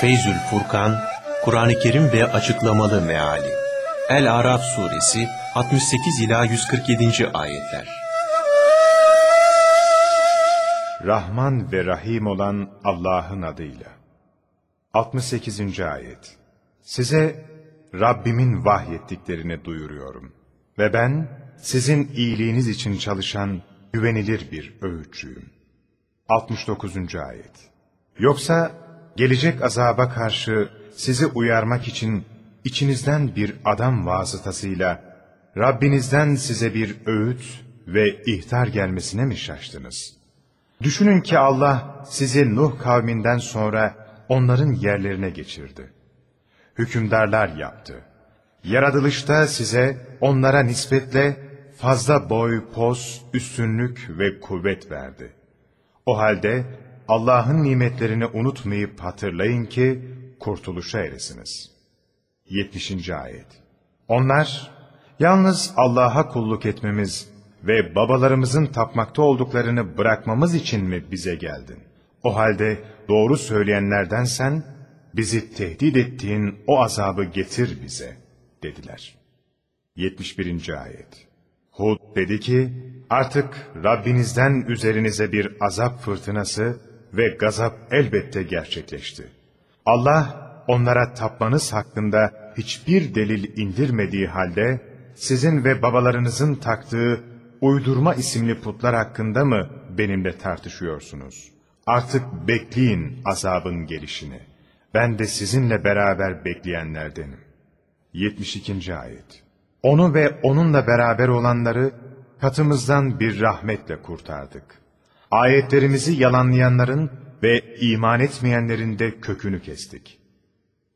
Feyzül Furkan, Kur'an-ı Kerim ve açıklamalı meali. El-Araf suresi 68 ila 147. ayetler. Rahman ve Rahim olan Allah'ın adıyla. 68. ayet. Size Rabbimin vahyettiklerini duyuruyorum. Ve ben sizin iyiliğiniz için çalışan güvenilir bir öğütçüyüm. 69. ayet. Yoksa gelecek azaba karşı sizi uyarmak için içinizden bir adam vasıtasıyla Rabbinizden size bir öğüt ve ihtar gelmesine mi şaştınız? Düşünün ki Allah sizi Nuh kavminden sonra onların yerlerine geçirdi. Hükümdarlar yaptı. Yaratılışta size onlara nispetle fazla boy, poz, üstünlük ve kuvvet verdi. O halde Allah'ın nimetlerini unutmayıp hatırlayın ki kurtuluşa eresiniz. 70. Ayet Onlar, yalnız Allah'a kulluk etmemiz ve babalarımızın tapmakta olduklarını bırakmamız için mi bize geldin? O halde doğru söyleyenlerden sen, bizi tehdit ettiğin o azabı getir bize, dediler. 71. Ayet Hud dedi ki, artık Rabbinizden üzerinize bir azap fırtınası ve gazap elbette gerçekleşti. Allah onlara tapmanız hakkında hiçbir delil indirmediği halde, sizin ve babalarınızın taktığı uydurma isimli putlar hakkında mı benimle tartışıyorsunuz? Artık bekleyin azabın gelişini. Ben de sizinle beraber bekleyenlerdenim. 72. Ayet Onu ve onunla beraber olanları katımızdan bir rahmetle kurtardık. Ayetlerimizi yalanlayanların ve iman etmeyenlerin de kökünü kestik.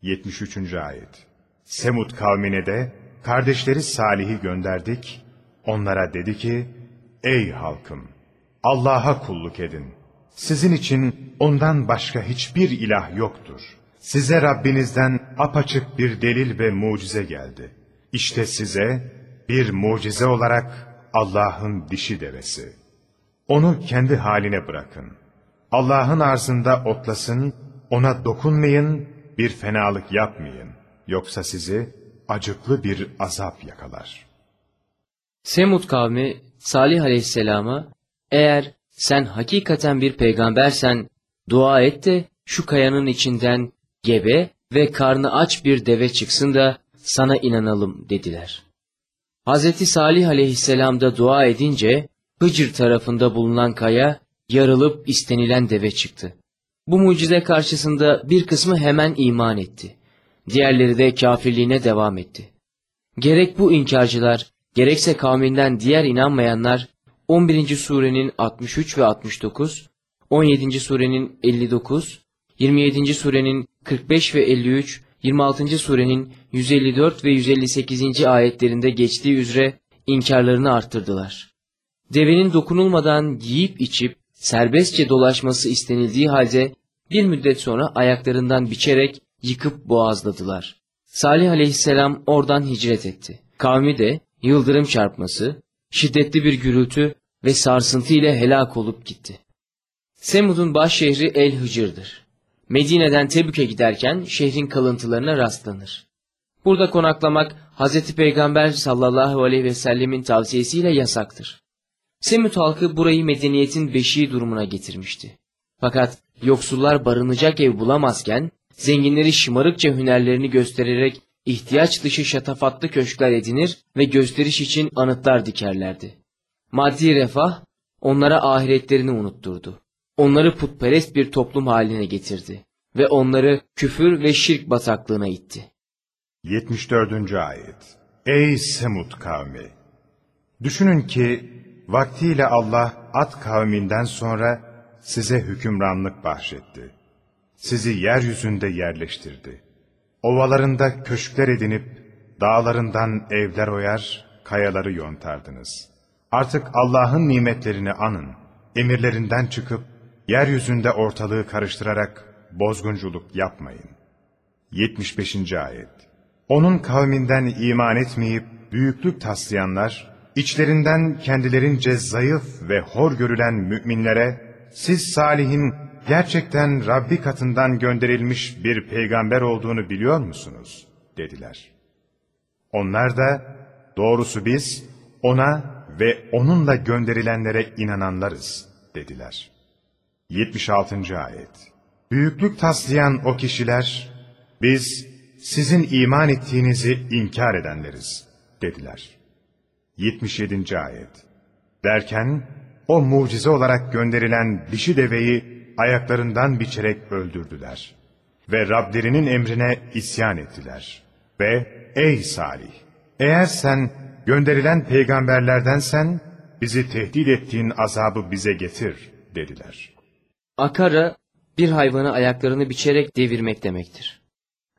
73. Ayet Semud kavmine de kardeşleri Salih'i gönderdik. Onlara dedi ki, Ey halkım! Allah'a kulluk edin. Sizin için ondan başka hiçbir ilah yoktur. Size Rabbinizden apaçık bir delil ve mucize geldi. İşte size bir mucize olarak Allah'ın dişi devesi. Onu kendi haline bırakın. Allah'ın arzında otlasın, ona dokunmayın, bir fenalık yapmayın. Yoksa sizi acıklı bir azap yakalar. Semud kavmi Salih aleyhisselama eğer sen hakikaten bir peygambersen dua et de şu kayanın içinden gebe ve karnı aç bir deve çıksın da sana inanalım dediler. Hz. Salih aleyhisselam da dua edince Hıcır tarafında bulunan kaya yarılıp istenilen deve çıktı. Bu mucize karşısında bir kısmı hemen iman etti. Diğerleri de kafirliğine devam etti. Gerek bu inkarcılar, gerekse kavminden diğer inanmayanlar 11. surenin 63 ve 69, 17. surenin 59, 27. surenin 45 ve 53, 26. surenin 154 ve 158. ayetlerinde geçtiği üzere inkarlarını arttırdılar. Devenin dokunulmadan yiyip içip serbestçe dolaşması istenildiği halde bir müddet sonra ayaklarından biçerek yıkıp boğazladılar. Salih aleyhisselam oradan hicret etti. Kavmi de yıldırım çarpması, şiddetli bir gürültü ve sarsıntı ile helak olup gitti. Semud'un baş şehri El Hıcır'dır. Medine'den Tebük'e giderken şehrin kalıntılarına rastlanır. Burada konaklamak Hz. Peygamber sallallahu aleyhi ve sellemin tavsiyesiyle yasaktır. Semud halkı burayı medeniyetin beşiği durumuna getirmişti. Fakat yoksullar barınacak ev bulamazken, zenginleri şımarıkça hünerlerini göstererek ihtiyaç dışı şatafatlı köşkler edinir ve gösteriş için anıtlar dikerlerdi. Maddi refah onlara ahiretlerini unutturdu. Onları putperest bir toplum haline getirdi ve onları küfür ve şirk bataklığına itti. 74. Ayet Ey Semud kavmi! Düşünün ki vaktiyle Allah At kavminden sonra size hükümranlık bahşetti. Sizi yeryüzünde yerleştirdi. Ovalarında köşkler edinip dağlarından evler oyar, kayaları yontardınız. Artık Allah'ın nimetlerini anın. Emirlerinden çıkıp yeryüzünde ortalığı karıştırarak bozgunculuk yapmayın. 75. Ayet Onun kavminden iman etmeyip büyüklük taslayanlar, içlerinden kendilerince zayıf ve hor görülen müminlere, siz Salih'in gerçekten Rabbi katından gönderilmiş bir peygamber olduğunu biliyor musunuz? dediler. Onlar da doğrusu biz ona ve onunla gönderilenlere inananlarız dediler. 76. Ayet Büyüklük taslayan o kişiler, biz sizin iman ettiğinizi inkar edenleriz dediler. 77. Ayet Derken o mucize olarak gönderilen dişi deveyi ayaklarından biçerek öldürdüler. Ve Rablerinin emrine isyan ettiler. Ve ey Salih! Eğer sen gönderilen peygamberlerdensen bizi tehdit ettiğin azabı bize getir dediler. Akara bir hayvanı ayaklarını biçerek devirmek demektir.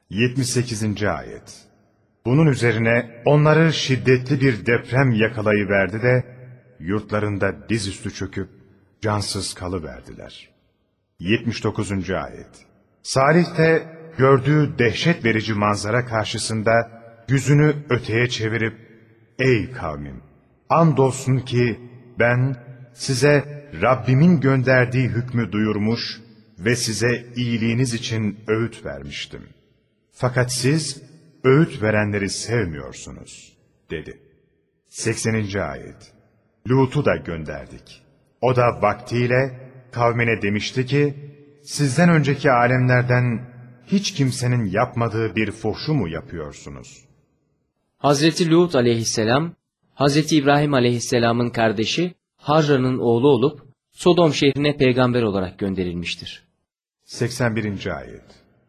78. Ayet Bunun üzerine onları şiddetli bir deprem yakalayıverdi de yurtlarında dizüstü çöküp cansız kalıverdiler. 79. Ayet Salih de gördüğü dehşet verici manzara karşısında yüzünü öteye çevirip Ey kavmim! Andolsun ki ben size Rabbimin gönderdiği hükmü duyurmuş ve size iyiliğiniz için öğüt vermiştim. Fakat siz öğüt verenleri sevmiyorsunuz, dedi. 80. Ayet Lut'u da gönderdik. O da vaktiyle kavmine demişti ki, sizden önceki alemlerden hiç kimsenin yapmadığı bir fuhşu mu yapıyorsunuz? Hazreti Lut aleyhisselam, Hazreti İbrahim aleyhisselamın kardeşi Harra'nın oğlu olup Sodom şehrine peygamber olarak gönderilmiştir. 81. Ayet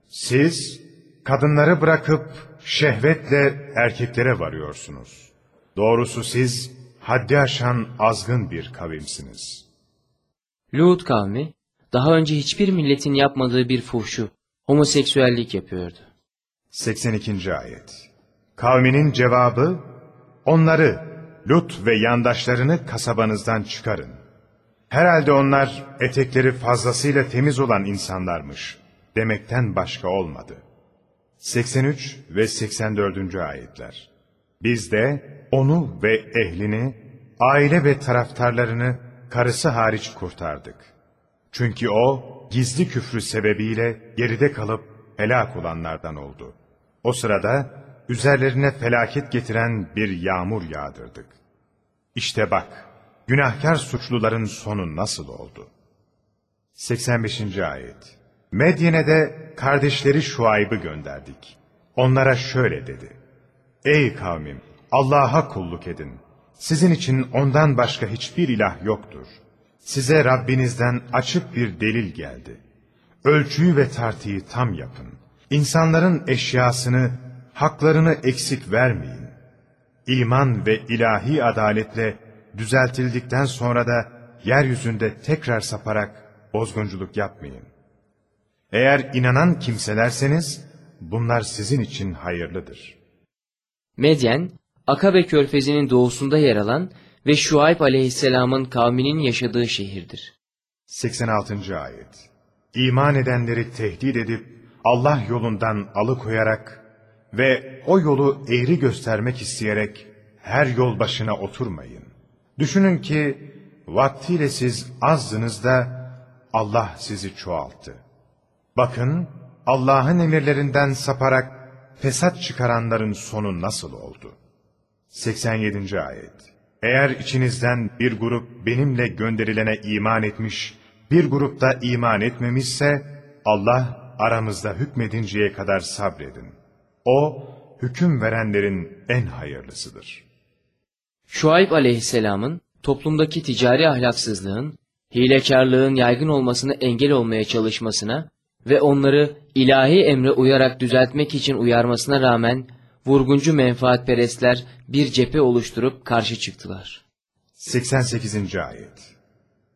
Siz kadınları bırakıp şehvetle erkeklere varıyorsunuz. Doğrusu siz haddi aşan azgın bir kavimsiniz. Lut kavmi, daha önce hiçbir milletin yapmadığı bir fuhşu, homoseksüellik yapıyordu. 82. Ayet Kavminin cevabı, onları, Lut ve yandaşlarını kasabanızdan çıkarın. Herhalde onlar etekleri fazlasıyla temiz olan insanlarmış demekten başka olmadı. 83 ve 84. ayetler. Biz de onu ve ehlini, aile ve taraftarlarını karısı hariç kurtardık. Çünkü o gizli küfrü sebebiyle geride kalıp helak olanlardan oldu. O sırada üzerlerine felaket getiren bir yağmur yağdırdık. İşte bak, günahkar suçluların sonu nasıl oldu? 85. Ayet Medyen'e de kardeşleri Şuayb'ı gönderdik. Onlara şöyle dedi. Ey kavmim! Allah'a kulluk edin. Sizin için ondan başka hiçbir ilah yoktur. Size Rabbinizden açık bir delil geldi. Ölçüyü ve tartıyı tam yapın. İnsanların eşyasını, haklarını eksik vermeyin. İman ve ilahi adaletle düzeltildikten sonra da yeryüzünde tekrar saparak bozgunculuk yapmayın. Eğer inanan kimselerseniz bunlar sizin için hayırlıdır. Medyen, Akabe körfezinin doğusunda yer alan ve Şuayb aleyhisselamın kavminin yaşadığı şehirdir. 86. Ayet İman edenleri tehdit edip Allah yolundan alıkoyarak ve o yolu eğri göstermek isteyerek her yol başına oturmayın. Düşünün ki vaktiyle siz azdınız da Allah sizi çoğalttı. Bakın Allah'ın emirlerinden saparak fesat çıkaranların sonu nasıl oldu? 87. Ayet Eğer içinizden bir grup benimle gönderilene iman etmiş, bir grup da iman etmemişse, Allah aramızda hükmedinceye kadar sabredin. O, hüküm verenlerin en hayırlısıdır. Şuayb aleyhisselamın toplumdaki ticari ahlaksızlığın, hilekarlığın yaygın olmasını engel olmaya çalışmasına ve onları ilahi emre uyarak düzeltmek için uyarmasına rağmen vurguncu menfaatperestler bir cephe oluşturup karşı çıktılar. 88. Ayet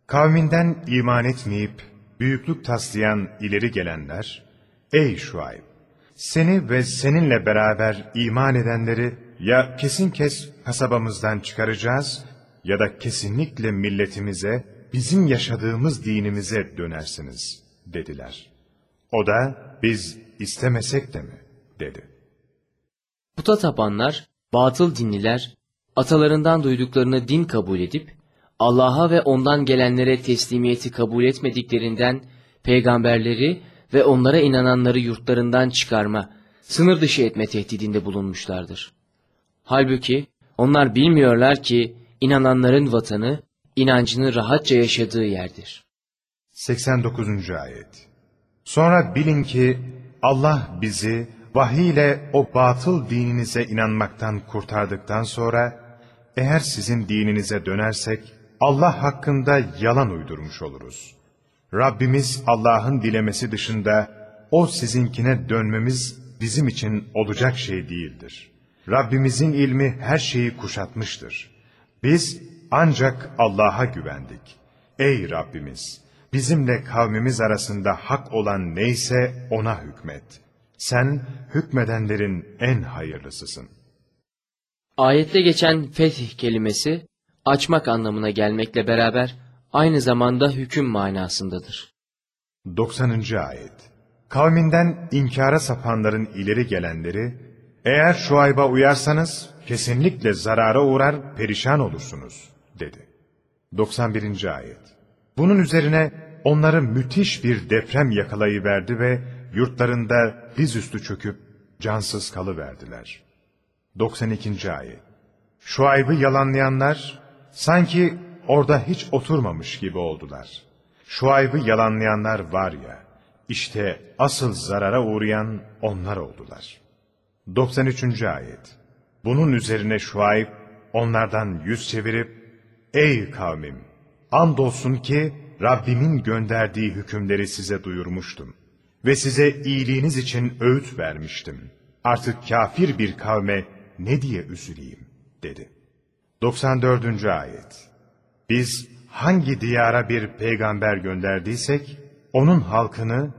Kavminden iman etmeyip büyüklük taslayan ileri gelenler, Ey Şuayb! Seni ve seninle beraber iman edenleri ya kesin kes kasabamızdan çıkaracağız ya da kesinlikle milletimize, bizim yaşadığımız dinimize dönersiniz dediler. O da biz istemesek de mi dedi. Puta tapanlar, batıl dinliler, atalarından duyduklarını din kabul edip, Allah'a ve ondan gelenlere teslimiyeti kabul etmediklerinden peygamberleri ve onlara inananları yurtlarından çıkarma, sınır dışı etme tehdidinde bulunmuşlardır. Halbuki onlar bilmiyorlar ki inananların vatanı, inancını rahatça yaşadığı yerdir. 89. Ayet Sonra bilin ki Allah bizi vahiy ile o batıl dininize inanmaktan kurtardıktan sonra eğer sizin dininize dönersek Allah hakkında yalan uydurmuş oluruz. Rabbimiz Allah'ın dilemesi dışında o sizinkine dönmemiz bizim için olacak şey değildir. Rabbimizin ilmi her şeyi kuşatmıştır. Biz ancak Allah'a güvendik. Ey Rabbimiz! Bizimle kavmimiz arasında hak olan neyse ona hükmet. Sen hükmedenlerin en hayırlısısın. Ayette geçen fetih kelimesi açmak anlamına gelmekle beraber aynı zamanda hüküm manasındadır. 90. Ayet Kavminden inkara sapanların ileri gelenleri, eğer Şuayb'a uyarsanız kesinlikle zarara uğrar, perişan olursunuz, dedi. 91. Ayet Bunun üzerine onları müthiş bir deprem yakalayıverdi ve yurtlarında dizüstü çöküp cansız kalıverdiler. 92. Ayet Şuayb'ı yalanlayanlar sanki orada hiç oturmamış gibi oldular. Şuayb'ı yalanlayanlar var ya, işte asıl zarara uğrayan onlar oldular. 93. Ayet Bunun üzerine Şuayb onlardan yüz çevirip, Ey kavmim! Andolsun ki Rabbimin gönderdiği hükümleri size duyurmuştum. Ve size iyiliğiniz için öğüt vermiştim. Artık kafir bir kavme ne diye üzüleyim, dedi. 94. Ayet Biz hangi diyara bir peygamber gönderdiysek, onun halkını,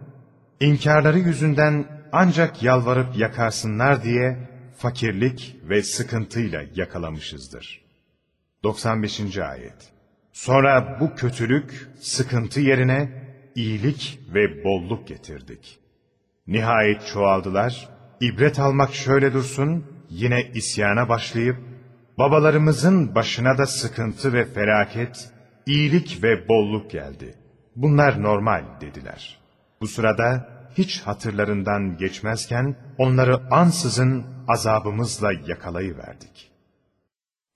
inkarları yüzünden ancak yalvarıp yakarsınlar diye fakirlik ve sıkıntıyla yakalamışızdır. 95. Ayet Sonra bu kötülük, sıkıntı yerine iyilik ve bolluk getirdik. Nihayet çoğaldılar, ibret almak şöyle dursun, yine isyana başlayıp, babalarımızın başına da sıkıntı ve felaket, iyilik ve bolluk geldi. Bunlar normal dediler. Bu sırada hiç hatırlarından geçmezken onları ansızın azabımızla yakalayıverdik.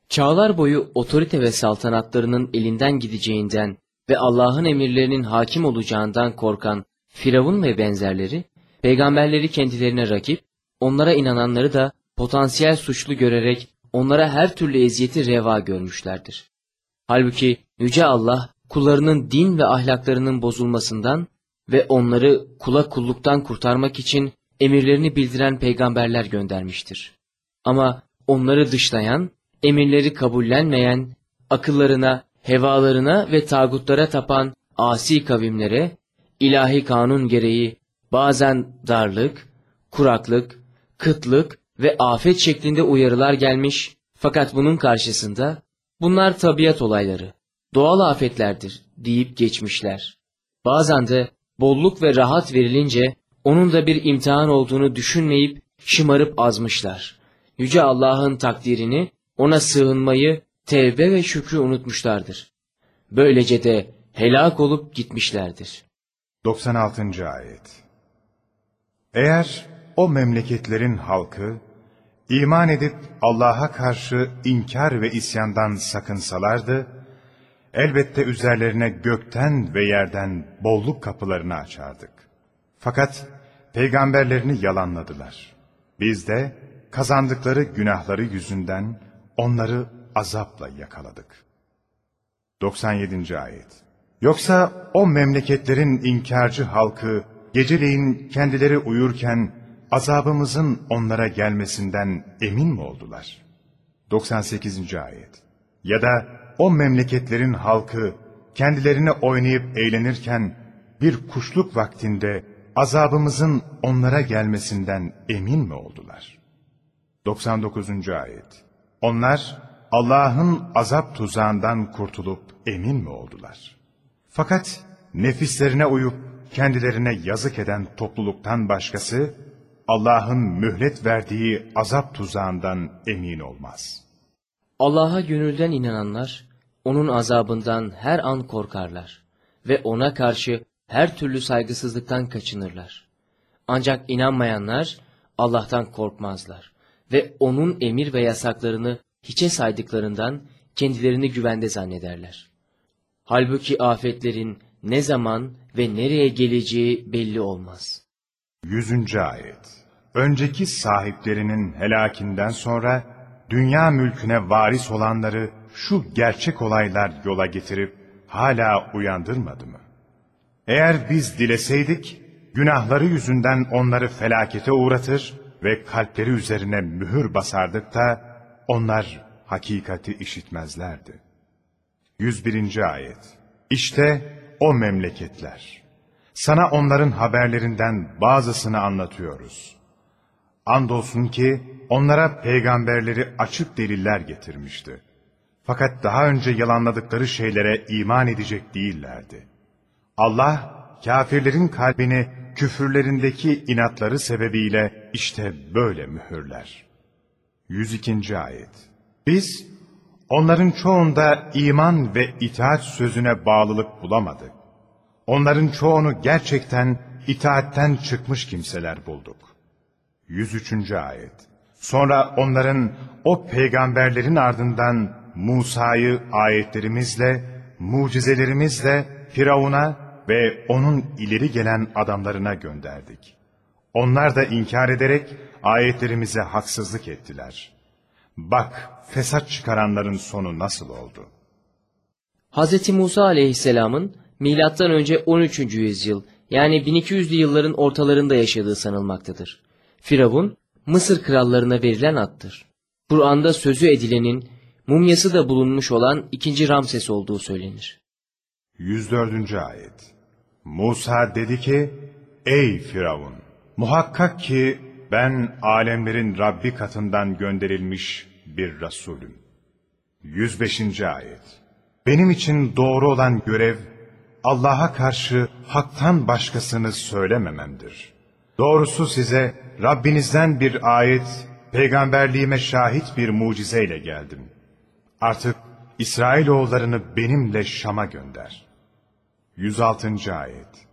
Çağlar boyu otorite ve saltanatlarının elinden gideceğinden ve Allah'ın emirlerinin hakim olacağından korkan Firavun ve benzerleri, peygamberleri kendilerine rakip, onlara inananları da potansiyel suçlu görerek onlara her türlü eziyeti reva görmüşlerdir. Halbuki Yüce Allah kullarının din ve ahlaklarının bozulmasından ve onları kula kulluktan kurtarmak için emirlerini bildiren peygamberler göndermiştir. Ama onları dışlayan, emirleri kabullenmeyen, akıllarına, hevalarına ve tağutlara tapan asi kavimlere, ilahi kanun gereği bazen darlık, kuraklık, kıtlık ve afet şeklinde uyarılar gelmiş fakat bunun karşısında bunlar tabiat olayları, doğal afetlerdir deyip geçmişler. Bazen de bolluk ve rahat verilince onun da bir imtihan olduğunu düşünmeyip şımarıp azmışlar. Yüce Allah'ın takdirini, ona sığınmayı, tevbe ve şükrü unutmuşlardır. Böylece de helak olup gitmişlerdir. 96. Ayet Eğer o memleketlerin halkı, iman edip Allah'a karşı inkar ve isyandan sakınsalardı, elbette üzerlerine gökten ve yerden bolluk kapılarını açardık. Fakat peygamberlerini yalanladılar. Biz de kazandıkları günahları yüzünden onları azapla yakaladık. 97. Ayet Yoksa o memleketlerin inkarcı halkı geceleyin kendileri uyurken azabımızın onlara gelmesinden emin mi oldular? 98. Ayet Ya da o memleketlerin halkı kendilerine oynayıp eğlenirken bir kuşluk vaktinde azabımızın onlara gelmesinden emin mi oldular? 99. Ayet Onlar Allah'ın azap tuzağından kurtulup emin mi oldular? Fakat nefislerine uyup kendilerine yazık eden topluluktan başkası, Allah'ın mühlet verdiği azap tuzağından emin olmaz. Allah'a gönülden inananlar, onun azabından her an korkarlar ve ona karşı her türlü saygısızlıktan kaçınırlar. Ancak inanmayanlar Allah'tan korkmazlar ve onun emir ve yasaklarını hiçe saydıklarından kendilerini güvende zannederler. Halbuki afetlerin ne zaman ve nereye geleceği belli olmaz. 100. Ayet Önceki sahiplerinin helakinden sonra dünya mülküne varis olanları şu gerçek olaylar yola getirip hala uyandırmadı mı? Eğer biz dileseydik, günahları yüzünden onları felakete uğratır ve kalpleri üzerine mühür basardık da onlar hakikati işitmezlerdi. 101. Ayet İşte o memleketler. Sana onların haberlerinden bazısını anlatıyoruz. Andolsun ki onlara peygamberleri açık deliller getirmişti. Fakat daha önce yalanladıkları şeylere iman edecek değillerdi. Allah, kafirlerin kalbini küfürlerindeki inatları sebebiyle işte böyle mühürler. 102. Ayet Biz, onların çoğunda iman ve itaat sözüne bağlılık bulamadık. Onların çoğunu gerçekten itaatten çıkmış kimseler bulduk. 103. Ayet Sonra onların o peygamberlerin ardından Musa'yı ayetlerimizle, mucizelerimizle Firavun'a ve onun ileri gelen adamlarına gönderdik. Onlar da inkar ederek ayetlerimize haksızlık ettiler. Bak fesat çıkaranların sonu nasıl oldu? Hz. Musa aleyhisselamın milattan önce 13. yüzyıl yani 1200'lü yılların ortalarında yaşadığı sanılmaktadır. Firavun Mısır krallarına verilen addır. Kur'an'da sözü edilenin mumyası da bulunmuş olan 2. Ramses olduğu söylenir. 104. Ayet Musa dedi ki, Ey Firavun! Muhakkak ki ben alemlerin Rabbi katından gönderilmiş bir Resulüm. 105. Ayet Benim için doğru olan görev, Allah'a karşı haktan başkasını söylemememdir. Doğrusu size Rabbinizden bir ayet, peygamberliğime şahit bir mucizeyle geldim. Artık İsrailoğullarını benimle Şam'a gönder. 106. Ayet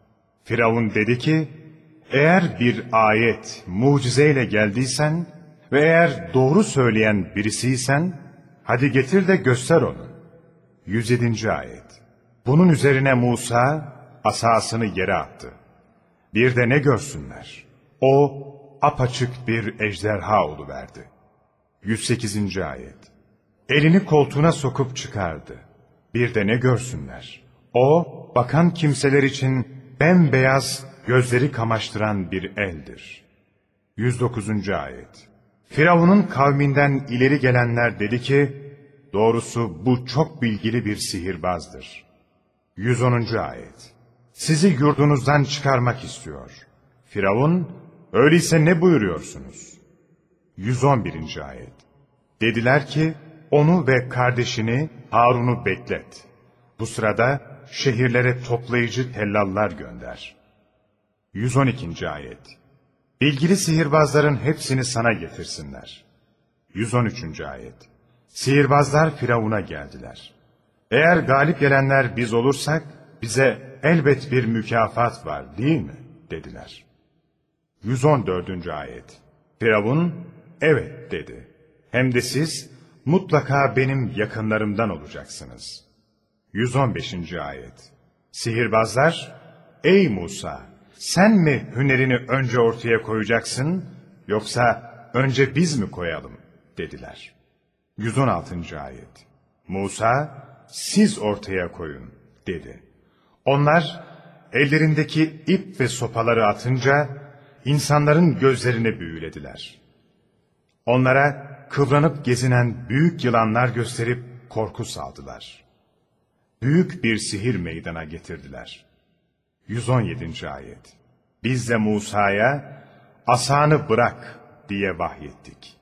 Firavun dedi ki, eğer bir ayet, mucizeyle geldiysen ve eğer doğru söyleyen birisiysen, hadi getir de göster onu. 107. Ayet Bunun üzerine Musa asasını yere attı. Bir de ne görsünler? O apaçık bir ejderha oluverdi. 108. Ayet Elini koltuğuna sokup çıkardı. Bir de ne görsünler? O, bakan kimseler için bembeyaz, gözleri kamaştıran bir eldir. 109. Ayet Firavun'un kavminden ileri gelenler dedi ki, doğrusu bu çok bilgili bir sihirbazdır. 110. Ayet Sizi yurdunuzdan çıkarmak istiyor. Firavun, öyleyse ne buyuruyorsunuz? 111. Ayet Dediler ki, onu ve kardeşini Harun'u beklet. Bu sırada şehirlere toplayıcı tellallar gönder. 112. Ayet Bilgili sihirbazların hepsini sana getirsinler. 113. Ayet Sihirbazlar Firavun'a geldiler. Eğer galip gelenler biz olursak, bize elbet bir mükafat var değil mi? dediler. 114. Ayet Firavun, evet dedi. Hem de siz mutlaka benim yakınlarımdan olacaksınız. 115. Ayet Sihirbazlar, ey Musa, sen mi hünerini önce ortaya koyacaksın, yoksa önce biz mi koyalım, dediler. 116. Ayet Musa, siz ortaya koyun, dedi. Onlar, ellerindeki ip ve sopaları atınca, insanların gözlerini büyülediler. Onlara, kıvranıp gezinen büyük yılanlar gösterip korku saldılar. Büyük bir sihir meydana getirdiler. 117. Ayet Biz de Musa'ya asanı bırak diye vahyettik.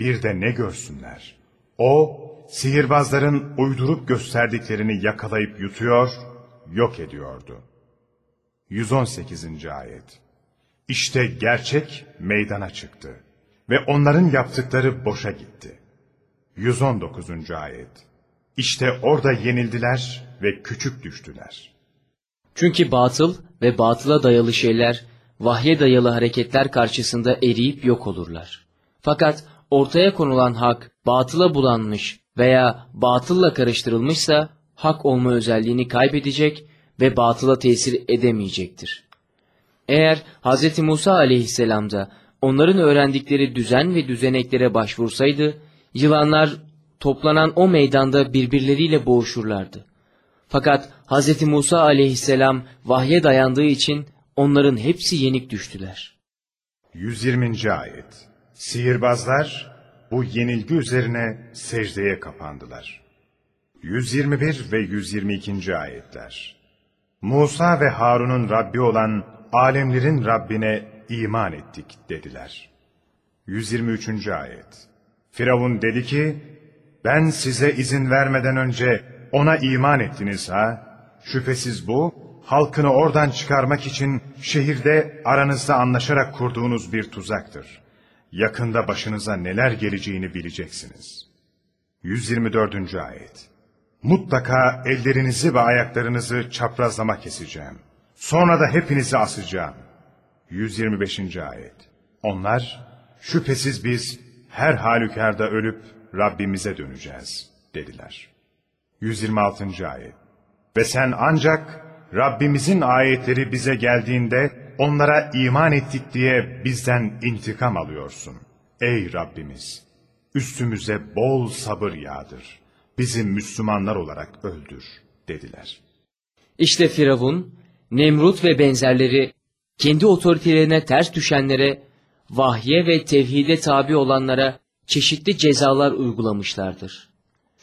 Bir de ne görsünler? O, sihirbazların uydurup gösterdiklerini yakalayıp yutuyor, yok ediyordu. 118. Ayet İşte gerçek meydana çıktı ve onların yaptıkları boşa gitti. 119. Ayet İşte orada yenildiler ve küçük düştüler. Çünkü batıl ve batıla dayalı şeyler, vahye dayalı hareketler karşısında eriyip yok olurlar. Fakat ortaya konulan hak, batıla bulanmış veya batılla karıştırılmışsa, hak olma özelliğini kaybedecek ve batıla tesir edemeyecektir. Eğer Hz. Musa aleyhisselam da onların öğrendikleri düzen ve düzeneklere başvursaydı, yılanlar toplanan o meydanda birbirleriyle boğuşurlardı. Fakat Hz. Musa aleyhisselam vahye dayandığı için onların hepsi yenik düştüler. 120. Ayet Sihirbazlar bu yenilgi üzerine secdeye kapandılar. 121 ve 122. Ayetler Musa ve Harun'un Rabbi olan alemlerin Rabbine iman ettik dediler. 123. Ayet Firavun dedi ki, ben size izin vermeden önce ona iman ettiniz ha? Şüphesiz bu, halkını oradan çıkarmak için şehirde aranızda anlaşarak kurduğunuz bir tuzaktır. Yakında başınıza neler geleceğini bileceksiniz. 124. Ayet Mutlaka ellerinizi ve ayaklarınızı çaprazlama keseceğim. Sonra da hepinizi asacağım. 125. Ayet Onlar, şüphesiz biz her halükarda ölüp Rabbimize döneceğiz dediler. 126. Ayet Ve sen ancak Rabbimizin ayetleri bize geldiğinde onlara iman ettik diye bizden intikam alıyorsun. Ey Rabbimiz! Üstümüze bol sabır yağdır. Bizi Müslümanlar olarak öldür dediler. İşte Firavun, Nemrut ve benzerleri kendi otoritelerine ters düşenlere, vahye ve tevhide tabi olanlara çeşitli cezalar uygulamışlardır.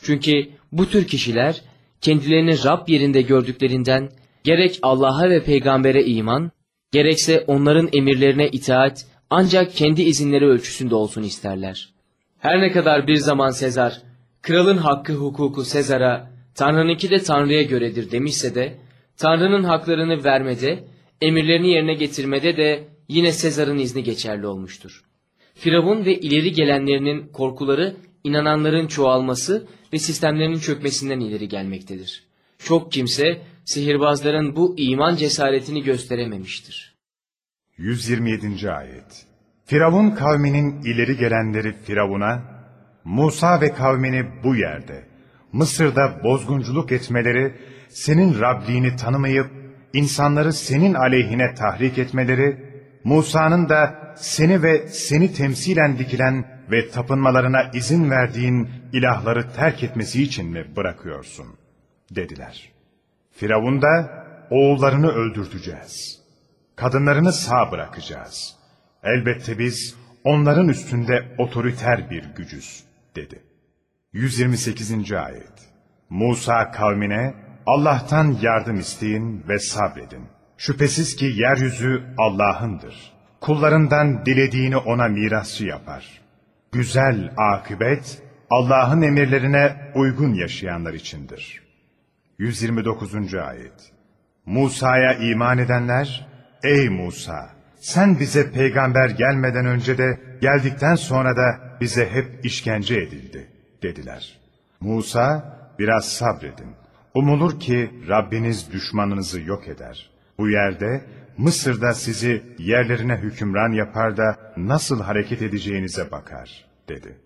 Çünkü bu tür kişiler kendilerini Rab yerinde gördüklerinden gerek Allah'a ve peygambere iman, gerekse onların emirlerine itaat ancak kendi izinleri ölçüsünde olsun isterler. Her ne kadar bir zaman Sezar, kralın hakkı hukuku Sezar'a, Tanrı'nınki de Tanrı'ya göredir demişse de, Tanrı'nın haklarını vermede, emirlerini yerine getirmede de yine Sezar'ın izni geçerli olmuştur. Firavun ve ileri gelenlerinin korkuları inananların çoğalması ve sistemlerinin çökmesinden ileri gelmektedir. Çok kimse sihirbazların bu iman cesaretini gösterememiştir. 127. Ayet Firavun kavminin ileri gelenleri Firavun'a, Musa ve kavmini bu yerde, Mısır'da bozgunculuk etmeleri, senin Rabliğini tanımayıp, insanları senin aleyhine tahrik etmeleri, Musa'nın da seni ve seni temsilen dikilen ve tapınmalarına izin verdiğin ilahları terk etmesi için mi bırakıyorsun? Dediler. Firavun da oğullarını öldürteceğiz. Kadınlarını sağ bırakacağız. Elbette biz onların üstünde otoriter bir gücüz dedi. 128. Ayet Musa kavmine Allah'tan yardım isteyin ve sabredin. Şüphesiz ki yeryüzü Allah'ındır. Kullarından dilediğini ona mirasçı yapar. Güzel akıbet Allah'ın emirlerine uygun yaşayanlar içindir. 129. Ayet Musa'ya iman edenler, Ey Musa! Sen bize peygamber gelmeden önce de, geldikten sonra da bize hep işkence edildi, dediler. Musa, biraz sabredin. Umulur ki Rabbiniz düşmanınızı yok eder. Bu yerde Mısır'da sizi yerlerine hükümran yapar da nasıl hareket edeceğinize bakar, dedi.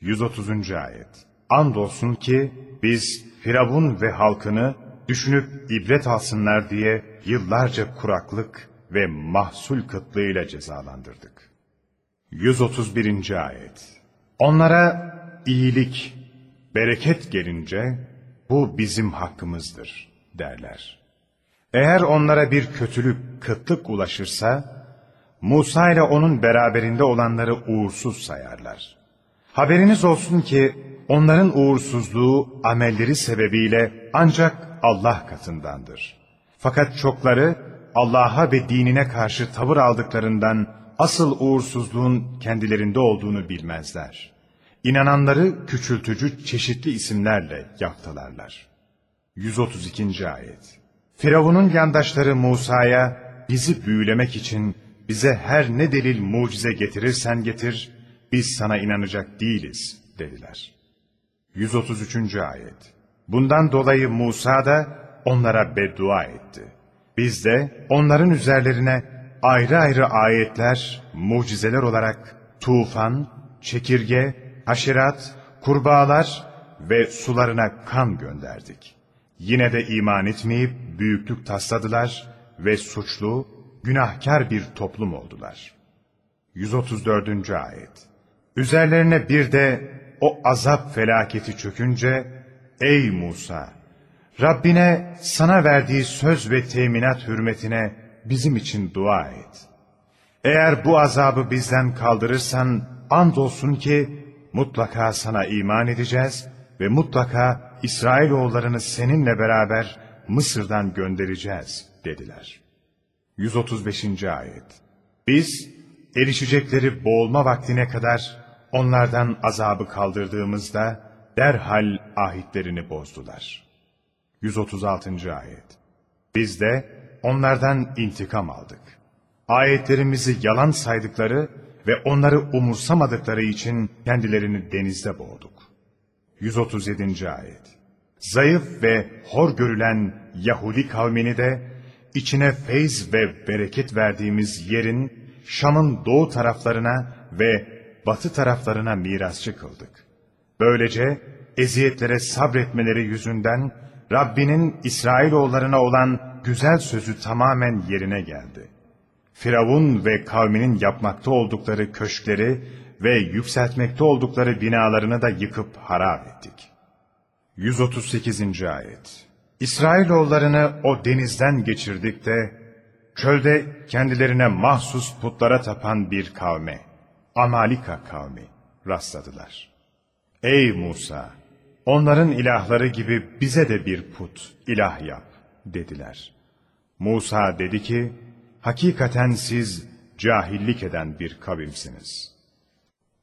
130. Ayet Andolsun ki biz Firavun ve halkını düşünüp ibret alsınlar diye yıllarca kuraklık ve mahsul kıtlığıyla cezalandırdık. 131. Ayet Onlara iyilik, bereket gelince bu bizim hakkımızdır derler. Eğer onlara bir kötülük, kıtlık ulaşırsa, Musa ile onun beraberinde olanları uğursuz sayarlar. Haberiniz olsun ki onların uğursuzluğu amelleri sebebiyle ancak Allah katındandır. Fakat çokları Allah'a ve dinine karşı tavır aldıklarından asıl uğursuzluğun kendilerinde olduğunu bilmezler. İnananları küçültücü çeşitli isimlerle yaptılarlar. 132. Ayet Firavun'un yandaşları Musa'ya bizi büyülemek için bize her ne delil mucize getirirsen getir, biz sana inanacak değiliz dediler. 133. Ayet Bundan dolayı Musa da onlara beddua etti. Biz de onların üzerlerine ayrı ayrı ayetler, mucizeler olarak tufan, çekirge, haşerat, kurbağalar ve sularına kan gönderdik. Yine de iman etmeyip büyüklük tasladılar ve suçlu, günahkar bir toplum oldular. 134. Ayet Üzerlerine bir de o azap felaketi çökünce, Ey Musa! Rabbine sana verdiği söz ve teminat hürmetine bizim için dua et. Eğer bu azabı bizden kaldırırsan, andolsun ki mutlaka sana iman edeceğiz ve mutlaka İsrailoğullarını seninle beraber Mısır'dan göndereceğiz dediler. 135. Ayet Biz erişecekleri boğulma vaktine kadar onlardan azabı kaldırdığımızda derhal ahitlerini bozdular. 136. Ayet Biz de onlardan intikam aldık. Ayetlerimizi yalan saydıkları ve onları umursamadıkları için kendilerini denizde boğduk. 137. Ayet Zayıf ve hor görülen Yahudi kavmini de içine feyz ve bereket verdiğimiz yerin Şam'ın doğu taraflarına ve batı taraflarına mirasçı kıldık. Böylece eziyetlere sabretmeleri yüzünden Rabbinin İsrailoğullarına olan güzel sözü tamamen yerine geldi. Firavun ve kavminin yapmakta oldukları köşkleri ve yükseltmekte oldukları binalarını da yıkıp harap ettik. 138. Ayet İsrailoğullarını o denizden geçirdik de, çölde kendilerine mahsus putlara tapan bir kavme, Amalika kavmi rastladılar. Ey Musa! Onların ilahları gibi bize de bir put, ilah yap, dediler. Musa dedi ki, hakikaten siz cahillik eden bir kavimsiniz.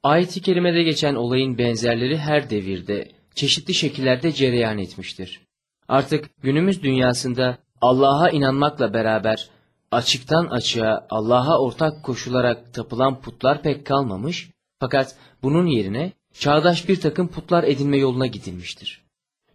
Ayet-i kerimede geçen olayın benzerleri her devirde, çeşitli şekillerde cereyan etmiştir. Artık günümüz dünyasında Allah'a inanmakla beraber açıktan açığa Allah'a ortak koşularak tapılan putlar pek kalmamış, fakat bunun yerine çağdaş bir takım putlar edinme yoluna gidilmiştir.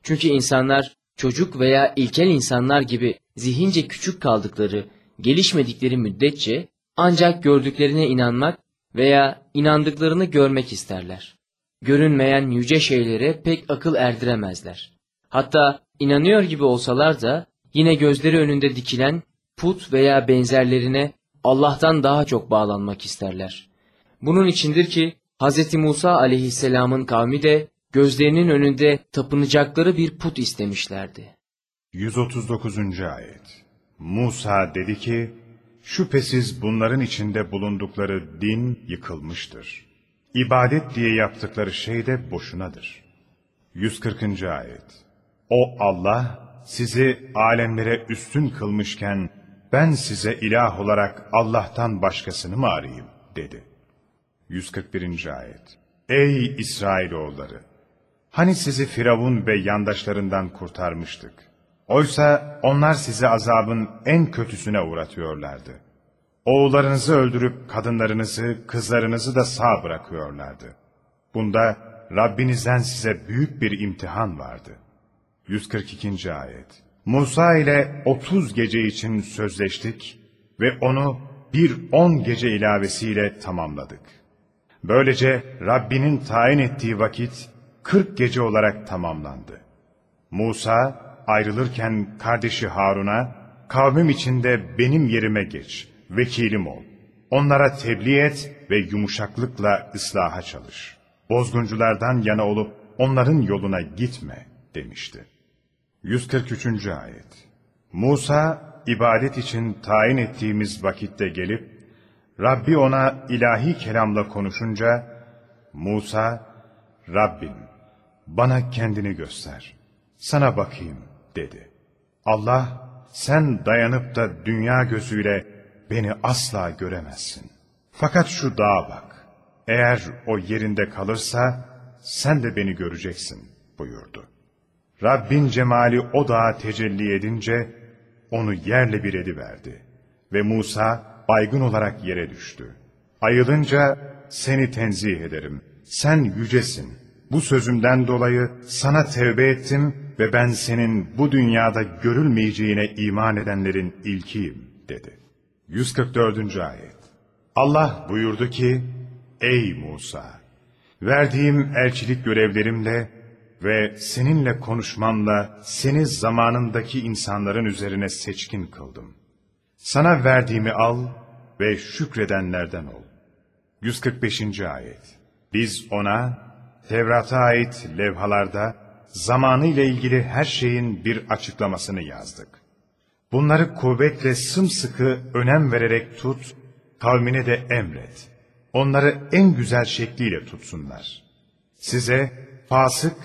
Çünkü insanlar çocuk veya ilkel insanlar gibi zihince küçük kaldıkları, gelişmedikleri müddetçe ancak gördüklerine inanmak veya inandıklarını görmek isterler. Görünmeyen yüce şeylere pek akıl erdiremezler. Hatta inanıyor gibi olsalar da yine gözleri önünde dikilen put veya benzerlerine Allah'tan daha çok bağlanmak isterler. Bunun içindir ki Hz. Musa aleyhisselamın kavmi de gözlerinin önünde tapınacakları bir put istemişlerdi. 139. Ayet Musa dedi ki, şüphesiz bunların içinde bulundukları din yıkılmıştır. İbadet diye yaptıkları şey de boşunadır. 140. Ayet O Allah sizi alemlere üstün kılmışken ben size ilah olarak Allah'tan başkasını mı arayayım dedi. 141. Ayet Ey İsrailoğulları! Hani sizi Firavun ve yandaşlarından kurtarmıştık. Oysa onlar sizi azabın en kötüsüne uğratıyorlardı. Oğullarınızı öldürüp kadınlarınızı, kızlarınızı da sağ bırakıyorlardı. Bunda Rabbinizden size büyük bir imtihan vardı. 142. Ayet Musa ile 30 gece için sözleştik ve onu bir 10 gece ilavesiyle tamamladık. Böylece Rabbinin tayin ettiği vakit 40 gece olarak tamamlandı. Musa ayrılırken kardeşi Harun'a, kavmim içinde benim yerime geç, vekilim ol. Onlara tebliğ et ve yumuşaklıkla ıslaha çalış. Bozgunculardan yana olup onların yoluna gitme demişti. 143. Ayet Musa, ibadet için tayin ettiğimiz vakitte gelip, Rabbi ona ilahi kelamla konuşunca, Musa, Rabbim, bana kendini göster, sana bakayım dedi. Allah, sen dayanıp da dünya gözüyle beni asla göremezsin. Fakat şu dağa bak, eğer o yerinde kalırsa, sen de beni göreceksin buyurdu. Rabbin cemali o dağa tecelli edince onu yerle bir ediverdi. Ve Musa baygın olarak yere düştü. Ayılınca seni tenzih ederim. Sen yücesin. Bu sözümden dolayı sana tevbe ettim ve ben senin bu dünyada görülmeyeceğine iman edenlerin ilkiyim dedi. 144. Ayet Allah buyurdu ki, Ey Musa! Verdiğim elçilik görevlerimle ve seninle konuşmamla seni zamanındaki insanların üzerine seçkin kıldım. Sana verdiğimi al ve şükredenlerden ol. 145. Ayet Biz ona Tevrat'a ait levhalarda zamanı ile ilgili her şeyin bir açıklamasını yazdık. Bunları kuvvetle sımsıkı önem vererek tut, kavmine de emret. Onları en güzel şekliyle tutsunlar. Size fasık,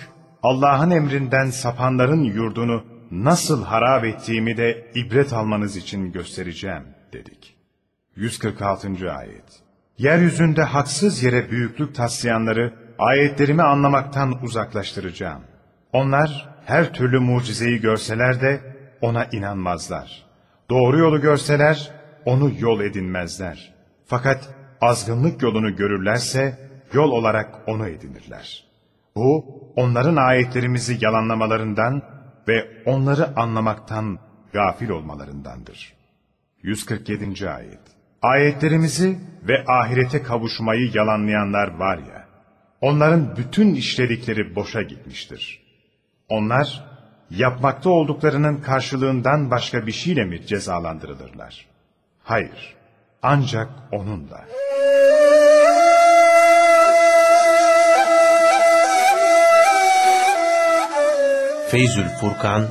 Allah'ın emrinden sapanların yurdunu nasıl harap ettiğimi de ibret almanız için göstereceğim dedik. 146. Ayet Yeryüzünde haksız yere büyüklük taslayanları ayetlerimi anlamaktan uzaklaştıracağım. Onlar her türlü mucizeyi görseler de ona inanmazlar. Doğru yolu görseler onu yol edinmezler. Fakat azgınlık yolunu görürlerse yol olarak onu edinirler. Bu onların ayetlerimizi yalanlamalarından ve onları anlamaktan gafil olmalarındandır. 147. Ayet Ayetlerimizi ve ahirete kavuşmayı yalanlayanlar var ya, onların bütün işledikleri boşa gitmiştir. Onlar, yapmakta olduklarının karşılığından başka bir şeyle mi cezalandırılırlar? Hayır, ancak onunla. Feyzül Furkan,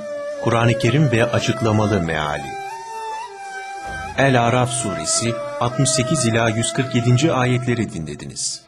Kur'an-ı Kerim ve Açıklamalı Meali El-Araf Suresi 68 ila 147. ayetleri dinlediniz.